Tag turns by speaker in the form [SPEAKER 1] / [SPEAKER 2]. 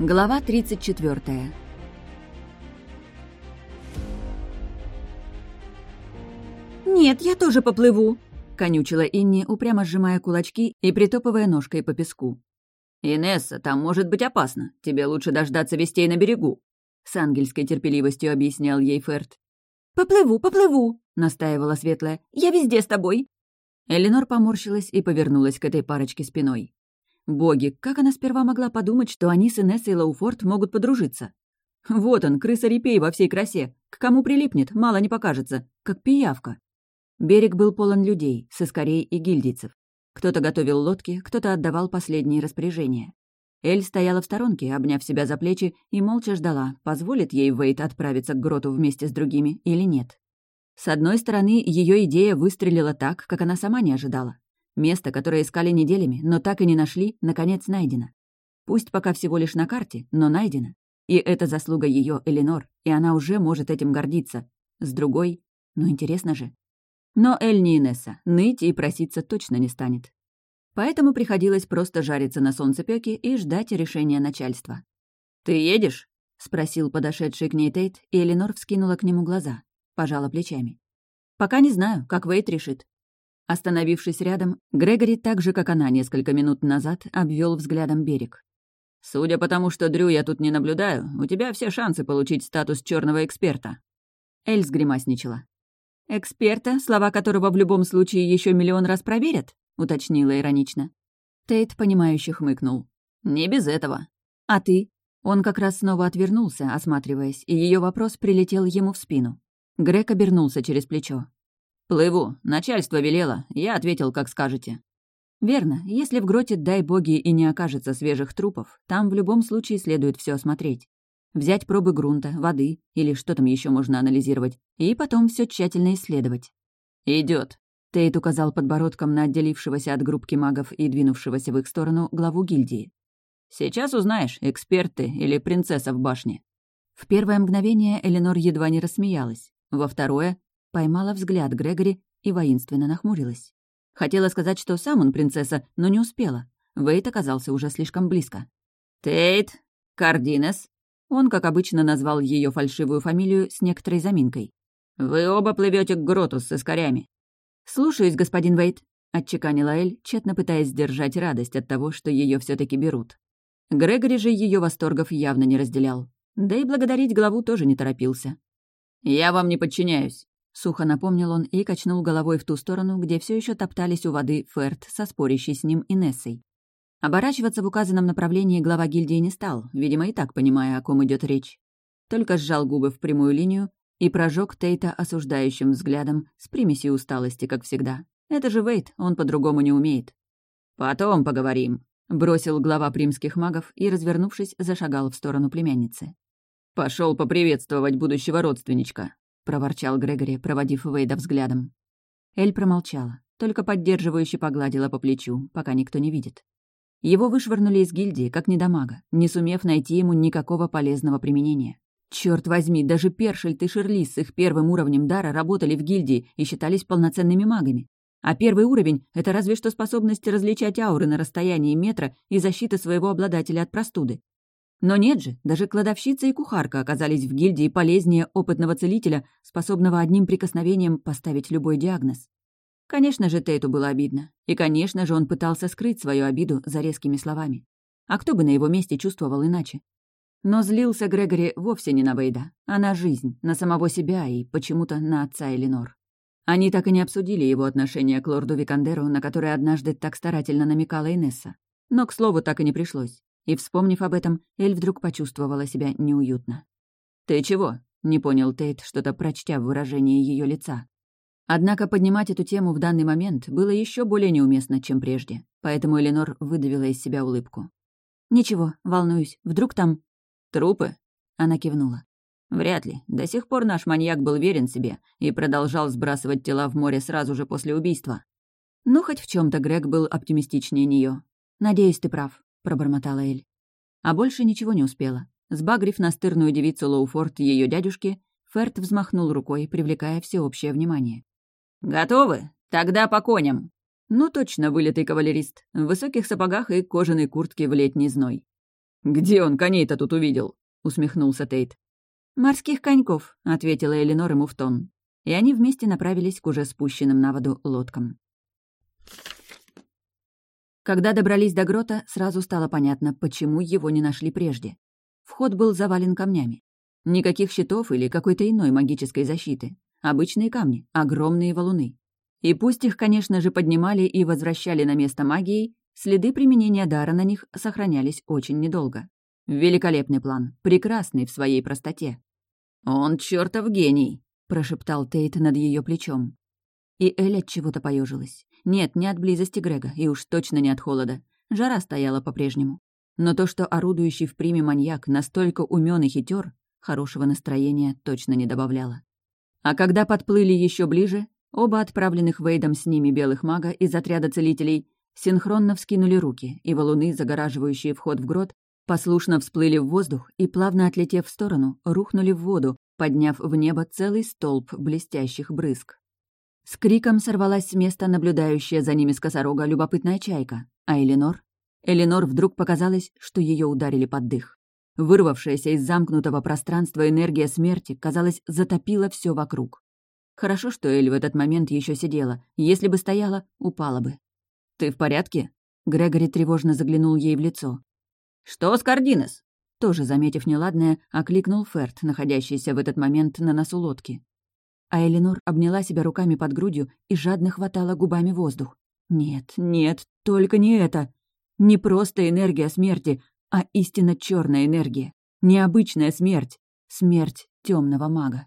[SPEAKER 1] Глава 34.
[SPEAKER 2] «Нет, я тоже поплыву», — конючила Инни, упрямо сжимая кулачки и притопывая ножкой по песку.
[SPEAKER 3] «Инесса, там может быть опасно. Тебе лучше дождаться вестей на берегу», — с ангельской терпеливостью объяснял ей Ферд.
[SPEAKER 2] «Поплыву, поплыву», — настаивала Светлая. «Я везде с тобой».
[SPEAKER 1] Эленор поморщилась и повернулась к этой парочке спиной. Боги, как она сперва могла подумать, что они с Инессой Лоуфорд могут подружиться? Вот он, крыса-репей во всей красе. К кому прилипнет, мало не покажется. Как пиявка. Берег был полон людей, сыскарей и гильдийцев. Кто-то готовил лодки, кто-то отдавал последние распоряжения. Эль стояла в сторонке, обняв себя за плечи, и молча ждала, позволит ей Вейт отправиться к гроту вместе с другими или нет. С одной стороны, ее идея выстрелила так, как она сама не ожидала. Место, которое искали неделями, но так и не нашли, наконец найдено. Пусть пока всего лишь на карте, но найдено. И это заслуга ее, Эленор, и она уже может этим гордиться. С другой, ну интересно же, но Эль не Инесса, ныть и проситься точно не станет. Поэтому приходилось просто жариться на солнцепёке и ждать решения начальства.
[SPEAKER 3] «Ты едешь?»
[SPEAKER 1] — спросил подошедший к ней Тейт, и Эленор вскинула к нему глаза, пожала плечами. «Пока не знаю, как Вейт решит». Остановившись рядом, Грегори, так же, как она несколько минут назад, обвел взглядом берег.
[SPEAKER 3] «Судя по тому, что Дрю я тут не наблюдаю, у тебя все шансы получить статус черного эксперта».
[SPEAKER 1] Эль сгримасничала. «Эксперта, слова которого в любом случае еще миллион раз проверят?» — уточнила иронично. Тейт, понимающе хмыкнул.
[SPEAKER 3] «Не без этого».
[SPEAKER 1] «А ты?» Он как раз снова отвернулся, осматриваясь, и ее вопрос прилетел ему в спину. Грег обернулся через плечо.
[SPEAKER 3] «Плыву. Начальство велело. Я ответил, как скажете».
[SPEAKER 1] «Верно. Если в гроте, дай боги, и не окажется свежих трупов, там в любом случае следует все осмотреть взять пробы грунта, воды или что там еще можно анализировать, и потом все тщательно исследовать.
[SPEAKER 3] Идет.
[SPEAKER 1] Тейт указал подбородком на отделившегося от группки магов и двинувшегося в их сторону главу гильдии.
[SPEAKER 3] «Сейчас узнаешь, эксперт ты или принцесса в башне».
[SPEAKER 1] В первое мгновение Эленор едва не рассмеялась, во второе — поймала взгляд Грегори и воинственно нахмурилась. Хотела сказать, что сам он принцесса, но не успела. Вейт оказался уже слишком близко.
[SPEAKER 3] «Тейт, Кардинес,
[SPEAKER 1] он, как обычно, назвал ее фальшивую фамилию с некоторой заминкой.
[SPEAKER 3] «Вы оба плывете к гроту с искорями».
[SPEAKER 1] «Слушаюсь, господин Вейт», — отчеканила Эль, тщетно пытаясь сдержать радость от того, что ее все таки берут. Грегори же ее восторгов явно не разделял. Да и благодарить главу тоже не торопился.
[SPEAKER 3] «Я вам не подчиняюсь», —
[SPEAKER 1] сухо напомнил он и качнул головой в ту сторону, где все еще топтались у воды Ферт со спорящей с ним Инессой. Оборачиваться в указанном направлении глава гильдии не стал, видимо, и так понимая, о ком идет речь. Только сжал губы в прямую линию и прожег Тейта осуждающим взглядом с примесью усталости, как всегда. Это же Вейт, он по-другому не умеет.
[SPEAKER 3] «Потом поговорим», — бросил глава примских магов и, развернувшись, зашагал в сторону племянницы. Пошел поприветствовать будущего родственничка», — проворчал Грегори, проводив Вейда взглядом.
[SPEAKER 1] Эль промолчала, только поддерживающе погладила по плечу, пока никто не видит. Его вышвырнули из гильдии, как недомага, не сумев найти ему никакого полезного применения. Черт возьми, даже Першельд и Шерлис с их первым уровнем дара работали в гильдии и считались полноценными магами. А первый уровень — это разве что способность различать ауры на расстоянии метра и защита своего обладателя от простуды. Но нет же, даже кладовщица и кухарка оказались в гильдии полезнее опытного целителя, способного одним прикосновением поставить любой диагноз. Конечно же, Тейту было обидно. И, конечно же, он пытался скрыть свою обиду за резкими словами. А кто бы на его месте чувствовал иначе? Но злился Грегори вовсе не на Вейда, а на жизнь, на самого себя и почему-то на отца Эленор. Они так и не обсудили его отношение к лорду Викандеру, на которое однажды так старательно намекала Инесса. Но, к слову, так и не пришлось. И, вспомнив об этом, Эль вдруг почувствовала себя неуютно.
[SPEAKER 3] «Ты чего?» — не понял Тейт, что-то прочтя в выражении ее лица.
[SPEAKER 1] Однако поднимать эту тему в данный момент было еще более неуместно, чем прежде, поэтому Эленор выдавила из себя улыбку. «Ничего, волнуюсь. Вдруг там...»
[SPEAKER 3] «Трупы?»
[SPEAKER 1] Она кивнула.
[SPEAKER 3] «Вряд ли. До сих пор наш маньяк был верен себе и продолжал сбрасывать тела в море сразу же после убийства».
[SPEAKER 1] «Ну, хоть в чем то Грег был оптимистичнее нее. «Надеюсь, ты прав», — пробормотала Эль. А больше ничего не успела. Сбагрив настырную девицу Лоуфорд ее дядюшки, Ферт взмахнул рукой, привлекая всеобщее внимание.
[SPEAKER 3] «Готовы? Тогда по коням!»
[SPEAKER 1] Ну, точно вылитый кавалерист. В высоких сапогах и кожаной куртке в летний зной.
[SPEAKER 3] «Где он коней-то тут увидел?» — усмехнулся Тейт.
[SPEAKER 1] «Морских коньков», — ответила Эленор ему в тон. И они вместе направились к уже спущенным на воду лодкам. Когда добрались до грота, сразу стало понятно, почему его не нашли прежде. Вход был завален камнями. Никаких щитов или какой-то иной магической защиты. Обычные камни, огромные валуны. И пусть их, конечно же, поднимали и возвращали на место магией, следы применения дара на них сохранялись очень недолго. Великолепный план, прекрасный в своей простоте.
[SPEAKER 3] «Он чертов гений!»
[SPEAKER 1] — прошептал Тейт над ее плечом. И Эль от чего-то поежилась. Нет, не от близости Грега, и уж точно не от холода. Жара стояла по-прежнему. Но то, что орудующий в приме маньяк настолько умен и хитер, хорошего настроения точно не добавляло. А когда подплыли еще ближе, оба отправленных Вейдом с ними белых мага из отряда целителей синхронно вскинули руки, и валуны, загораживающие вход в грот, послушно всплыли в воздух и, плавно отлетев в сторону, рухнули в воду, подняв в небо целый столб блестящих брызг. С криком сорвалась с места наблюдающая за ними с косорога любопытная чайка, а Эленор? Эленор вдруг показалось, что ее ударили под дых. Вырвавшаяся из замкнутого пространства энергия смерти, казалось, затопила все вокруг. Хорошо, что Эль в этот момент еще сидела. Если бы стояла, упала бы. «Ты в порядке?» Грегори тревожно заглянул ей в лицо.
[SPEAKER 3] «Что с Кардинес?»
[SPEAKER 1] Тоже, заметив неладное, окликнул Ферт, находящийся в этот момент на носу лодки. А Эленор обняла себя руками под грудью и жадно хватала губами воздух. «Нет, нет, только не это! Не просто энергия смерти, а истинно черная энергия. Необычная смерть. Смерть темного мага.